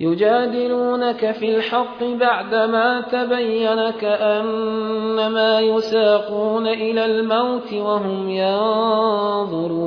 يجادلونك في الحق بعدما تبين كأنما يساقون إلى الموت وهم ينظرون.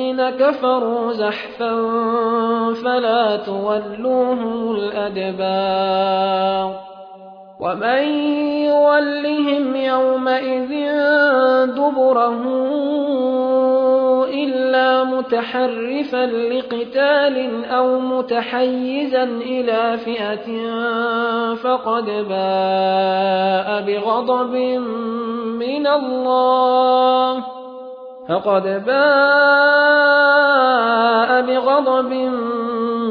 كفروا زحفا فلا تولوهم الأدبار ومن يولهم يومئذ دبره إلا متحرفا لقتال أو متحيزا إلى فئة فقد باء بغضب من الله فقد باء بغضب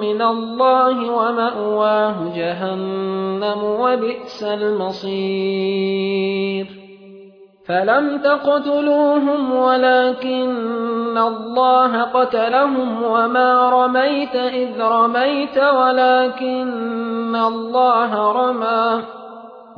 من الله وماواه جهنم وبئس المصير فلم تقتلوهم ولكن الله قتلهم وما رميت اذ رميت ولكن الله رمى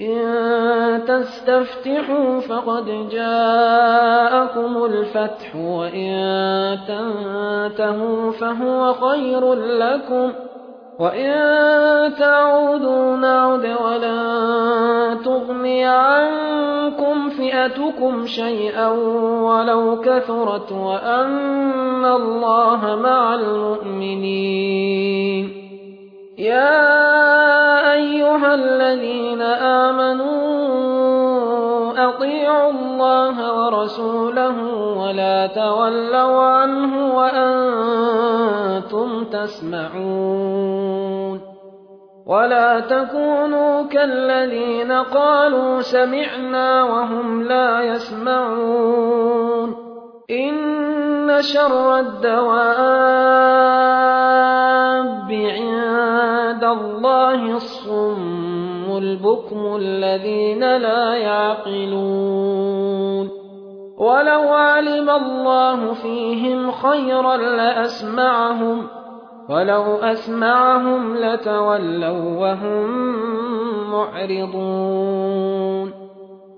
إن تستفتحوا فقد جاءكم الفتح وإن تنتهوا فهو خير لكم. وإن تعودوا نعد ولن تغني عنكم فئتكم شيئا ولو كثرت وأن الله مع المؤمنين. يا أيها الذين آمنوا أطيعوا الله ورسوله ولا تولوا عنه وأنتم تسمعون. ولا تكونوا كالذين قالوا سمعنا وهم لا يسمعون. إن شر الدواب عند الله الصم البكم الذين لا يعقلون. ولو علم الله فيهم خيرا لأسمعهم ولو أسمعهم لتولوا وهم معرضون.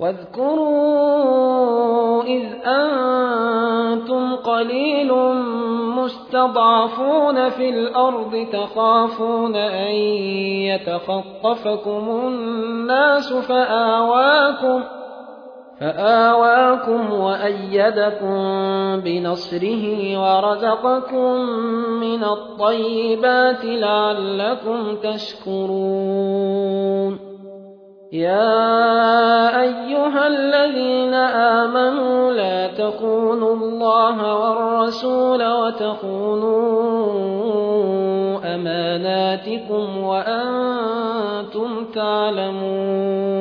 واذكروا إذ أنتم قليل مستضعفون في الأرض تخافون أن يتخطفكم الناس فآواكم فآواكم وأيدكم بنصره ورزقكم من الطيبات لعلكم تشكرون يا أيها الذين آمنوا لا تخونوا الله والرسول وتخونوا أماناتكم وأنتم تعلمون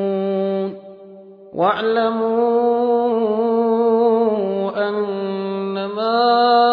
واعلموا أنما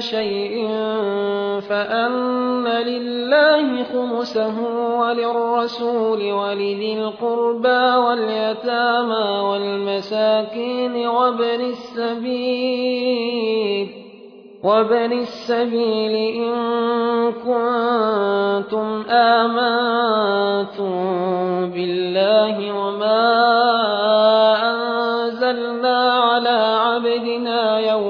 شيء فأن لله خمسه وللرسول ولذي القربى واليتامى والمساكين وابن السبيل وابن السبيل إن كنتم آمنتم بالله وما أنزلنا على عبدنا يوم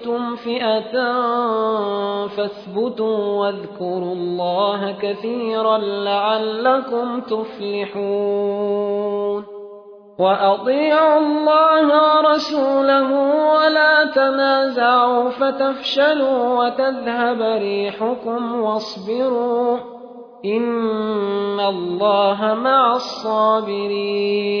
لقيتم فئه فاثبتوا واذكروا الله كثيرا لعلكم تفلحون وأطيعوا الله ورسوله ولا تنازعوا فتفشلوا وتذهب ريحكم واصبروا إن الله مع الصابرين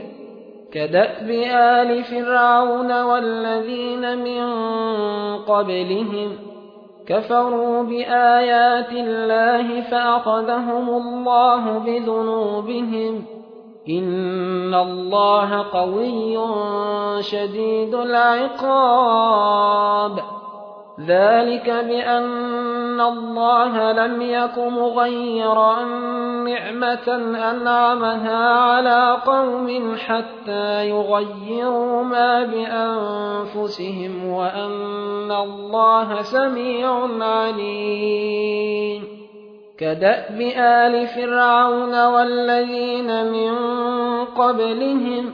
كدأب آل فرعون والذين من قبلهم كفروا بآيات الله فأخذهم الله بذنوبهم إن الله قوي شديد العقاب ذلك بأن الله لم يك مغيرا نعمة أنعمها على قوم حتى يغيروا ما بأنفسهم وأن الله سميع عليم. كدأب آل فرعون والذين من قبلهم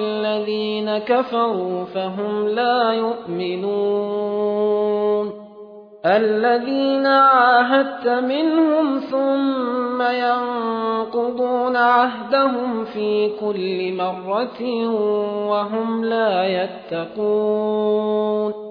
الذين كفروا فهم لا يؤمنون. الذين عاهدت منهم ثم ينقضون عهدهم في كل مرة وهم لا يتقون.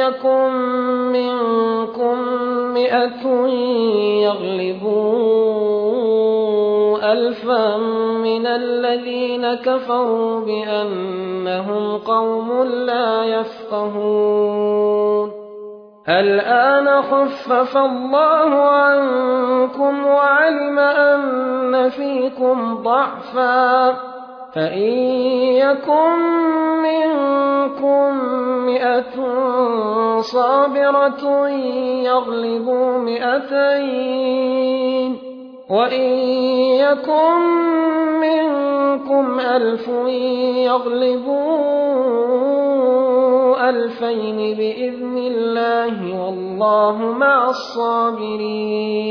يكن منكم مئة يغلبوا ألفا من الذين كفروا بأنهم قوم لا يفقهون. الآن خفف الله عنكم وعلم أن فيكم ضعفا. فإن يكن منكم مئة صابرة يغلبوا مئتين وإن يكن منكم ألف يغلبوا ألفين بإذن الله والله مع الصابرين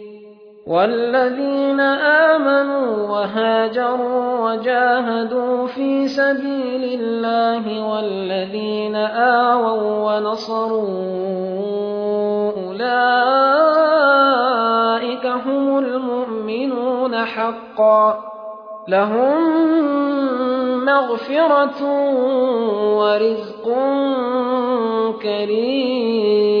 والذين آمنوا وهاجروا وجاهدوا في سبيل الله والذين آووا ونصروا أولئك هم المؤمنون حقا لهم مغفرة ورزق كريم.